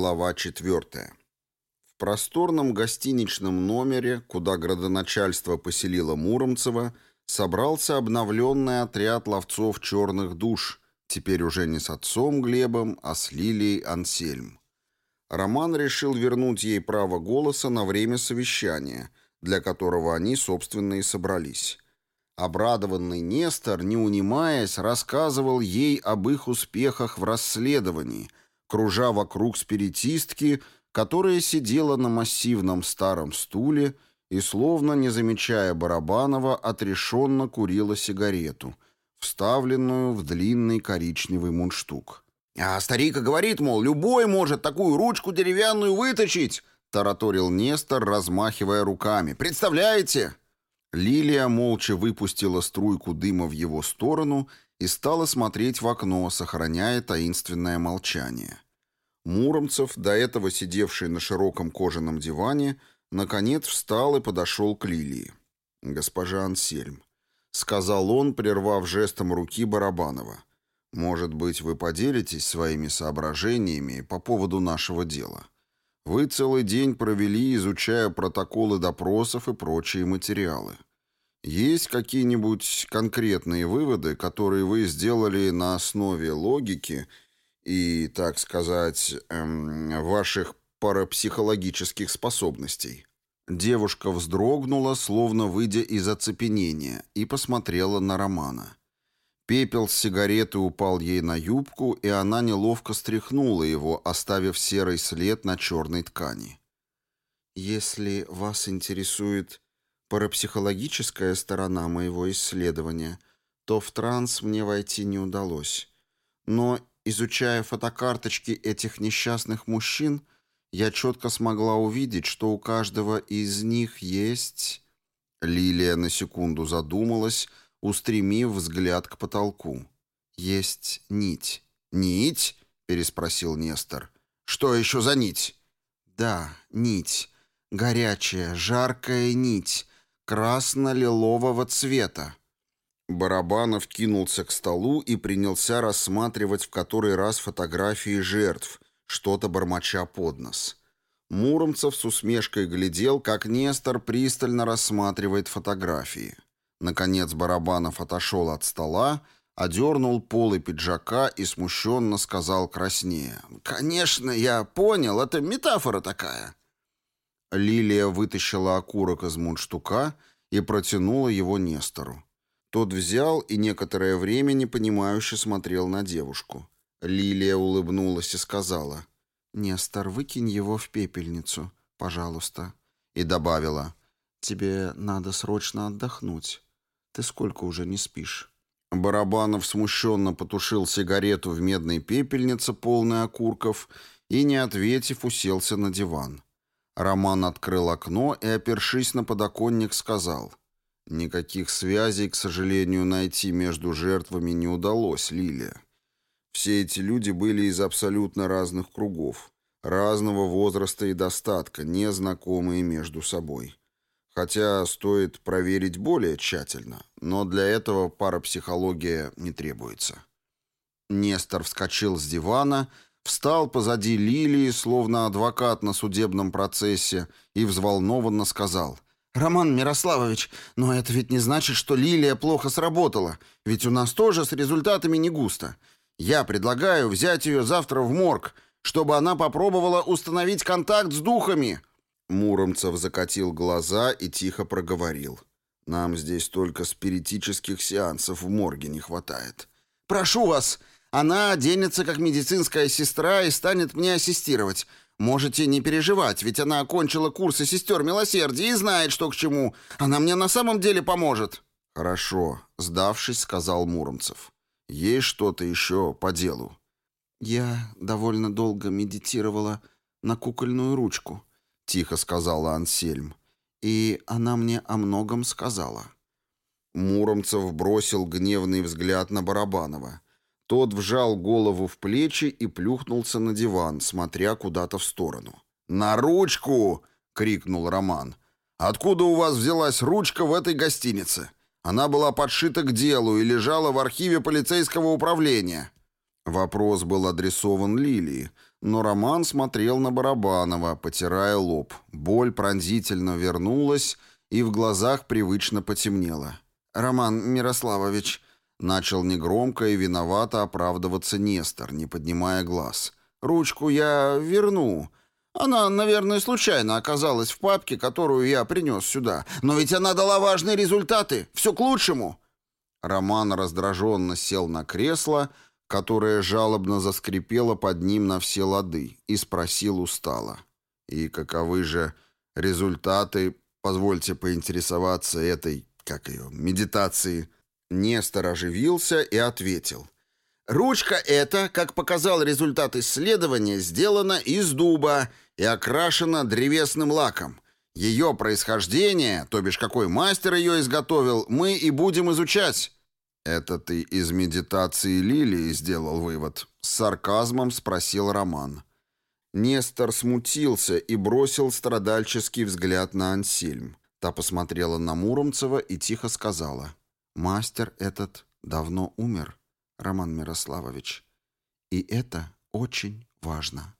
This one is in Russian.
Глава 4. В просторном гостиничном номере, куда градоначальство поселило Муромцева, собрался обновленный отряд ловцов черных душ, теперь уже не с отцом Глебом, а с Лилией Ансельм. Роман решил вернуть ей право голоса на время совещания, для которого они, собственно, и собрались. Обрадованный Нестор, не унимаясь, рассказывал ей об их успехах в расследовании, кружа вокруг спиритистки, которая сидела на массивном старом стуле и, словно не замечая Барабанова, отрешенно курила сигарету, вставленную в длинный коричневый мундштук. «А старика говорит, мол, любой может такую ручку деревянную выточить!» — тараторил Нестор, размахивая руками. «Представляете?» Лилия молча выпустила струйку дыма в его сторону и стала смотреть в окно, сохраняя таинственное молчание. Муромцев, до этого сидевший на широком кожаном диване, наконец встал и подошел к Лилии. «Госпожа Ансельм», — сказал он, прервав жестом руки Барабанова, — «может быть, вы поделитесь своими соображениями по поводу нашего дела?» Вы целый день провели, изучая протоколы допросов и прочие материалы. Есть какие-нибудь конкретные выводы, которые вы сделали на основе логики и, так сказать, эм, ваших парапсихологических способностей?» Девушка вздрогнула, словно выйдя из оцепенения, и посмотрела на Романа. Пепел с сигареты упал ей на юбку, и она неловко стряхнула его, оставив серый след на черной ткани. «Если вас интересует парапсихологическая сторона моего исследования, то в транс мне войти не удалось. Но, изучая фотокарточки этих несчастных мужчин, я четко смогла увидеть, что у каждого из них есть...» Лилия на секунду задумалась, устремив взгляд к потолку. «Есть нить». «Нить?» — переспросил Нестор. «Что еще за нить?» «Да, нить. Горячая, жаркая нить. Красно-лилового цвета». Барабанов кинулся к столу и принялся рассматривать в который раз фотографии жертв, что-то бормоча под нос. Муромцев с усмешкой глядел, как Нестор пристально рассматривает фотографии. Наконец Барабанов отошел от стола, одернул полы пиджака и смущенно сказал краснее. «Конечно, я понял, это метафора такая». Лилия вытащила окурок из мундштука и протянула его Нестору. Тот взял и некоторое время непонимающе смотрел на девушку. Лилия улыбнулась и сказала, «Нестор, выкинь его в пепельницу, пожалуйста». И добавила, «Тебе надо срочно отдохнуть. Ты сколько уже не спишь?» Барабанов смущенно потушил сигарету в медной пепельнице, полной окурков, и, не ответив, уселся на диван. Роман открыл окно и, опершись на подоконник, сказал, «Никаких связей, к сожалению, найти между жертвами не удалось, Лилия. Все эти люди были из абсолютно разных кругов, разного возраста и достатка, незнакомые между собой. Хотя стоит проверить более тщательно, но для этого парапсихология не требуется. Нестор вскочил с дивана, встал позади Лилии, словно адвокат на судебном процессе, и взволнованно сказал «Роман Мирославович, но это ведь не значит, что Лилия плохо сработала, ведь у нас тоже с результатами не густо. Я предлагаю взять ее завтра в морг, чтобы она попробовала установить контакт с духами». Муромцев закатил глаза и тихо проговорил. «Нам здесь только спиритических сеансов в морге не хватает». «Прошу вас, она оденется как медицинская сестра и станет мне ассистировать. Можете не переживать, ведь она окончила курсы сестер милосердия и знает, что к чему. Она мне на самом деле поможет». «Хорошо», — сдавшись, сказал Муромцев. «Есть что-то еще по делу?» «Я довольно долго медитировала на кукольную ручку», тихо сказала Ансельм. И она мне о многом сказала. Муромцев бросил гневный взгляд на Барабанова. Тот вжал голову в плечи и плюхнулся на диван, смотря куда-то в сторону. «На ручку!» — крикнул Роман. «Откуда у вас взялась ручка в этой гостинице? Она была подшита к делу и лежала в архиве полицейского управления». Вопрос был адресован Лилии, но Роман смотрел на Барабанова, потирая лоб. Боль пронзительно вернулась, и в глазах привычно потемнело. «Роман Мирославович», — начал негромко и виновато оправдываться Нестор, не поднимая глаз. «Ручку я верну. Она, наверное, случайно оказалась в папке, которую я принес сюда. Но ведь она дала важные результаты. Все к лучшему». Роман раздраженно сел на кресло, которое жалобно заскрипело под ним на все лады, и спросил устало. «И каковы же результаты, позвольте поинтересоваться этой, как ее, медитации?» Нестор оживился и ответил. «Ручка эта, как показал результат исследования, сделана из дуба и окрашена древесным лаком. Ее происхождение, то бишь какой мастер ее изготовил, мы и будем изучать». «Это ты из медитации Лилии сделал вывод?» С сарказмом спросил Роман. Нестор смутился и бросил страдальческий взгляд на Ансельм. Та посмотрела на Муромцева и тихо сказала. «Мастер этот давно умер, Роман Мирославович. И это очень важно».